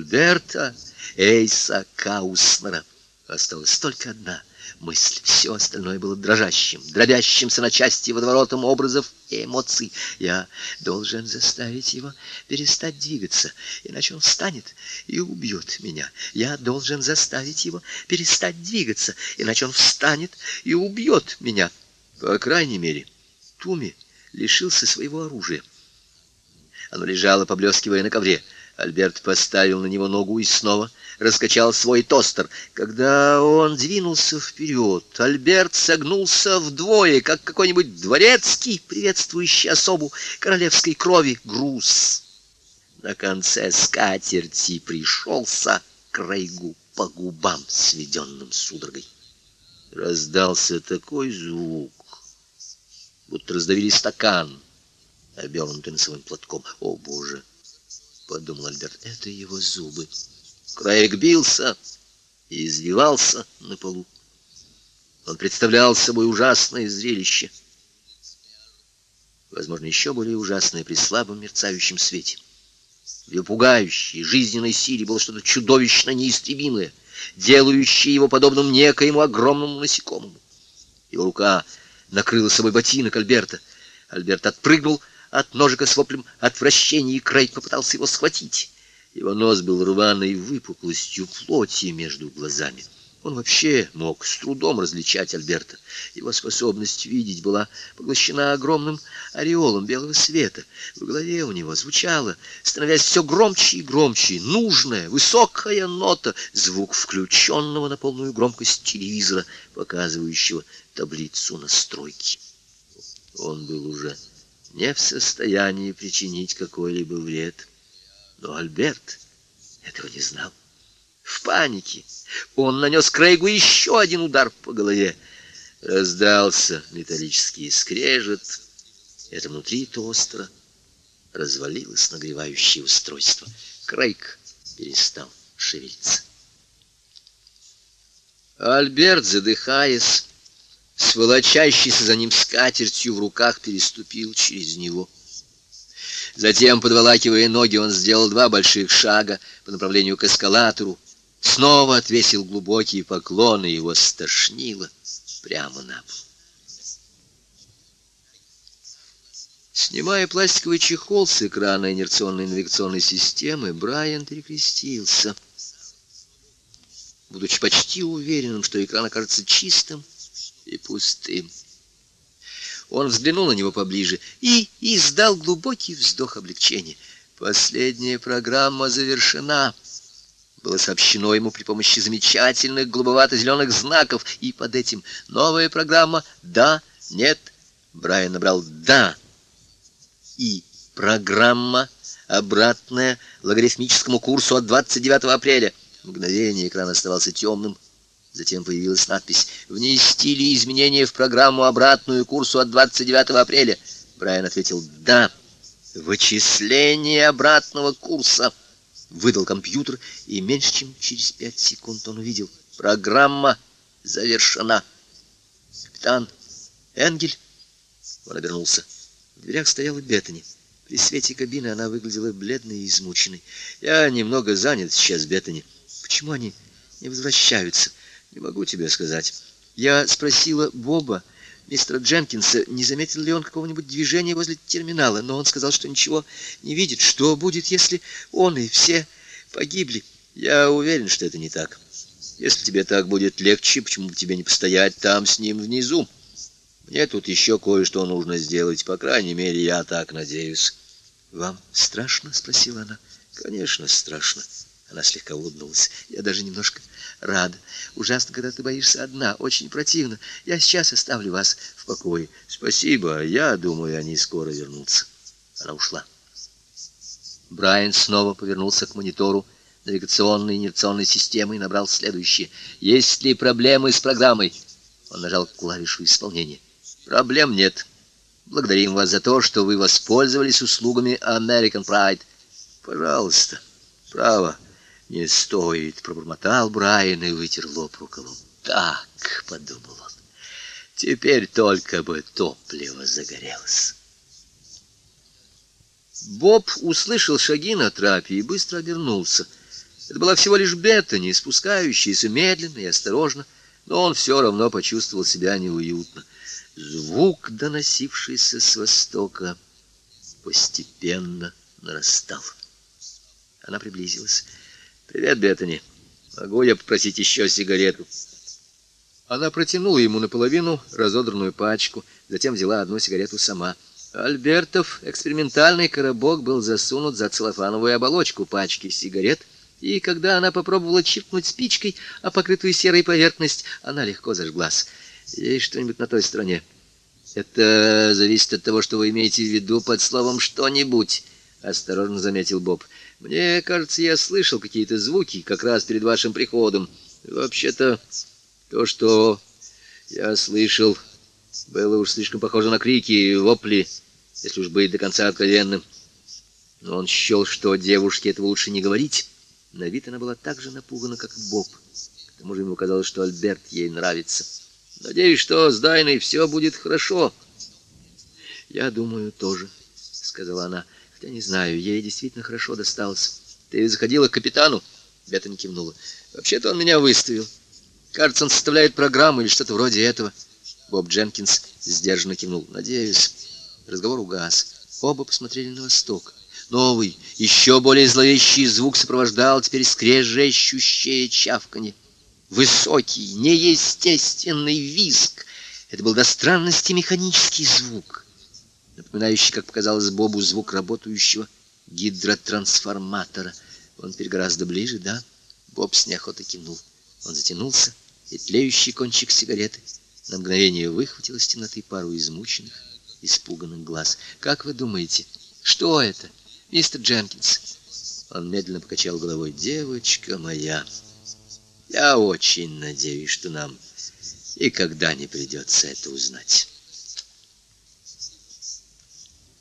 Альберта Эйса Кауснера. Осталась только одна мысль. Все остальное было дрожащим, дробящимся на части водоворотом образов и эмоций. Я должен заставить его перестать двигаться, иначе он встанет и убьет меня. Я должен заставить его перестать двигаться, иначе он встанет и убьет меня. По крайней мере, Туми лишился своего оружия. Оно лежало, поблескивая на ковре. Альберт поставил на него ногу и снова раскачал свой тостер. Когда он двинулся вперед, Альберт согнулся вдвое, как какой-нибудь дворецкий, приветствующий особу королевской крови, груз. На конце скатерти пришелся Крейгу по губам, сведенным судорогой. Раздался такой звук, будто раздавили стакан, обернутый носовым платком. «О, Боже!» — подумал Альберт. «Это его зубы». Крейг бился и извивался на полу. Он представлял собой ужасное зрелище. Возможно, еще более ужасное при слабом мерцающем свете. В его пугающей жизненной силе было что-то чудовищно неистребимое, делающее его подобным некоему огромному насекомому. Его рука накрыла собой ботинок Альберта. Альберт отпрыгнул от ножика с воплем отвращения, и Крейг попытался его схватить. Его нос был рваной выпуклостью плоти между глазами. Он вообще мог с трудом различать Альберта. Его способность видеть была поглощена огромным ореолом белого света. В голове у него звучала, становясь все громче и громче, нужная, высокая нота, звук включенного на полную громкость телевизора, показывающего таблицу настройки. Он был уже не в состоянии причинить какой-либо вред. Но Альберт этого не знал. В панике он нанес Крейгу еще один удар по голове. Раздался металлический скрежет. Это внутри тостера развалилось нагревающее устройство. Крейг перестал шевелиться. Альберт, задыхаясь, с волочащейся за ним скатертью в руках, переступил через него. Затем, подволакивая ноги, он сделал два больших шага по направлению к эскалатору, снова отвесил глубокие поклоны, его стошнило прямо на пол. Снимая пластиковый чехол с экрана инерционной навигационной системы, Брайан перекрестился, будучи почти уверенным, что экран окажется чистым и пустым. Он взглянул на него поближе и издал глубокий вздох облегчения. Последняя программа завершена. Было сообщено ему при помощи замечательных голубовато-зеленых знаков, и под этим новая программа «Да», «Нет». Брайан набрал «Да». И программа обратная логарифмическому курсу от 29 апреля. Мгновение экран оставался темным, Затем появилась надпись «Внести ли изменения в программу обратную курсу от 29 апреля?» Брайан ответил «Да». «Вычисление обратного курса», — выдал компьютер, и меньше чем через пять секунд он увидел «Программа завершена». «Капитан Энгель?» Он обернулся. В дверях стояла Беттани. При свете кабины она выглядела бледной и измученной. «Я немного занят сейчас, Беттани. Почему они не возвращаются?» Не могу тебе сказать. Я спросила Боба, мистера Дженкинса, не заметил ли он какого-нибудь движения возле терминала, но он сказал, что ничего не видит. Что будет, если он и все погибли? Я уверен, что это не так. Если тебе так будет легче, почему бы тебе не постоять там с ним внизу? Мне тут еще кое-что нужно сделать, по крайней мере, я так надеюсь. Вам страшно? спросила она. Конечно, страшно. Она слегка улыбнулась. Я даже немножко рада. Ужасно, когда ты боишься одна. Очень противно. Я сейчас оставлю вас в покое. Спасибо. Я думаю, они скоро вернутся. Она ушла. Брайан снова повернулся к монитору навигационной инерционной системы и набрал следующее. Есть ли проблемы с программой? Он нажал клавишу исполнения. Проблем нет. Благодарим вас за то, что вы воспользовались услугами American Pride. Пожалуйста. Право. «Не стоит», — пробормотал Брайан и вытер лоб рукавом. «Так», — подумал он, — «теперь только бы топливо загорелось». Боб услышал шаги на трапе и быстро обернулся. Это была всего лишь Беттани, спускающаяся медленно и осторожно, но он все равно почувствовал себя неуютно. Звук, доносившийся с востока, постепенно нарастал. Она приблизилась. «Привет, Беттани. Могу я попросить еще сигарету?» Она протянула ему наполовину разодранную пачку, затем взяла одну сигарету сама. Альбертов экспериментальный коробок был засунут за целлофановую оболочку пачки сигарет, и когда она попробовала чиркнуть спичкой, а покрытую серой поверхность, она легко зажглась. Есть что-нибудь на той стороне? Это зависит от того, что вы имеете в виду под словом «что-нибудь», — осторожно заметил Боб. Мне кажется, я слышал какие-то звуки как раз перед вашим приходом. Вообще-то, то, что я слышал, было уж слишком похоже на крики и вопли, если уж быть до конца откровенным. Но он счел, что девушке этого лучше не говорить. На вид она была так же напугана, как Боб. К тому же ему казалось, что Альберт ей нравится. Надеюсь, что с Дайной все будет хорошо. Я думаю, тоже, сказала она. Хотя не знаю, ей действительно хорошо досталось. Ты заходила к капитану? Бета не кивнула. Вообще-то он меня выставил. Кажется, он составляет программу или что-то вроде этого. Боб Дженкинс сдержанно кивнул. Надеюсь. Разговор угас. Оба посмотрели на восток. Новый, еще более зловещий звук сопровождал теперь скрежещущее чавканье. Высокий, неестественный визг. Это был до странности механический звук, напоминающий, как показалось Бобу, звук работающего гидротрансформатора. Он теперь гораздо ближе, да? Боб с неохотой кивнул. Он затянулся, и тлеющий кончик сигареты на мгновение выхватил из темноты пару измученных, испуганных глаз. «Как вы думаете, что это?» мистер Дженкинс. Он медленно покачал головой. Девочка моя, я очень надеюсь, что нам никогда не придется это узнать.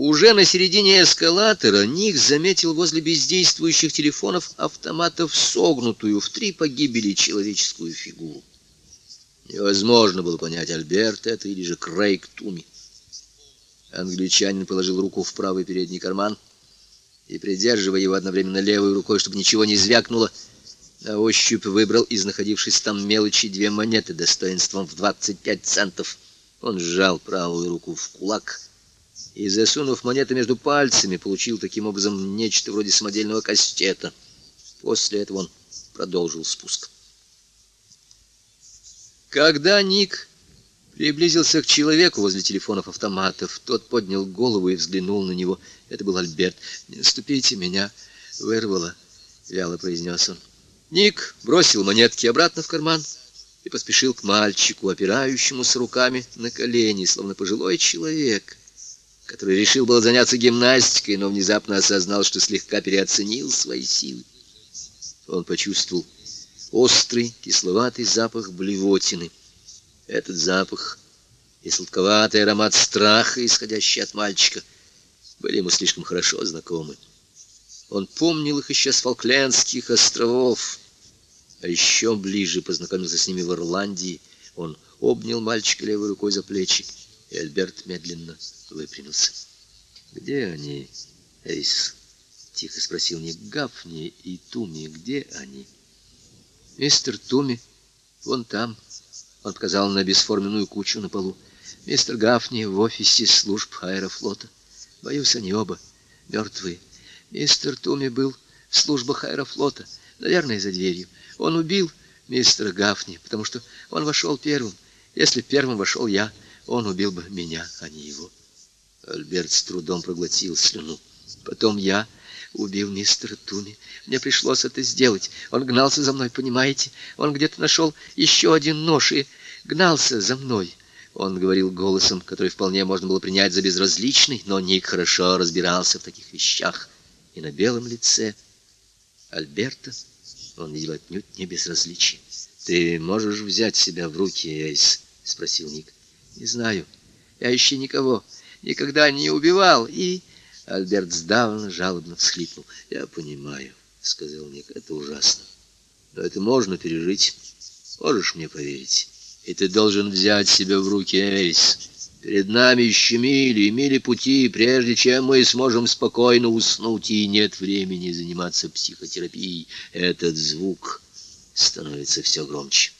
Уже на середине эскалатора Ник заметил возле бездействующих телефонов автоматов согнутую в три погибели человеческую фигуру. Невозможно было понять, Альберт это или же Крейг Туми. Англичанин положил руку в правый передний карман — и, придерживая его одновременно левой рукой, чтобы ничего не звякнуло, на ощупь выбрал из находившейся там мелочи две монеты достоинством в 25 центов. Он сжал правую руку в кулак и, засунув монеты между пальцами, получил таким образом нечто вроде самодельного кастета. После этого он продолжил спуск. Когда Ник приблизился к человеку возле телефонов автоматов. Тот поднял голову и взглянул на него. Это был Альберт. «Не ступите меня!» «Вырвало!» — вяло произнес он. Ник бросил монетки обратно в карман и поспешил к мальчику, опирающемуся руками на колени, словно пожилой человек, который решил было заняться гимнастикой, но внезапно осознал, что слегка переоценил свои силы. Он почувствовал острый кисловатый запах блевотины — этот запах и сладковатый аромат страха, исходящий от мальчика, были ему слишком хорошо знакомы. Он помнил их еще с Фолклендских островов, а еще ближе познакомился с ними в Ирландии. Он обнял мальчика левой рукой за плечи, и Альберт медленно выпрямился. «Где они, Эйс?» — тихо спросил Ник Гафни и Туми. «Где они?» «Мистер Туми, вон там», он показал на бесформенную кучу на полу. Мистер Гафни в офисе служб аэрофлота. Боюсь, они оба мертвые. Мистер Туми был в службах аэрофлота, наверное, за дверью. Он убил мистера Гафни, потому что он вошел первым. Если первым вошел я, он убил бы меня, а не его. Альберт с трудом проглотил слюну. Потом я убил мистера Туми. Мне пришлось это сделать. Он гнался за мной, понимаете? Он где-то нашел еще один нож и гнался за мной. Он говорил голосом, который вполне можно было принять за безразличный, но Ник хорошо разбирался в таких вещах. И на белом лице Альберта он видел отнюдь не безразличие. «Ты можешь взять себя в руки, Эйс?» — спросил Ник. «Не знаю. Я еще никого никогда не убивал и...» Альберт сдавленно, жалобно всхлипнул. «Я понимаю», — сказал Ник, — «это ужасно. Но это можно пережить. Можешь мне поверить. И ты должен взять себя в руки, Эйс. Перед нами еще мили, мили пути, прежде чем мы сможем спокойно уснуть, и нет времени заниматься психотерапией. Этот звук становится все громче.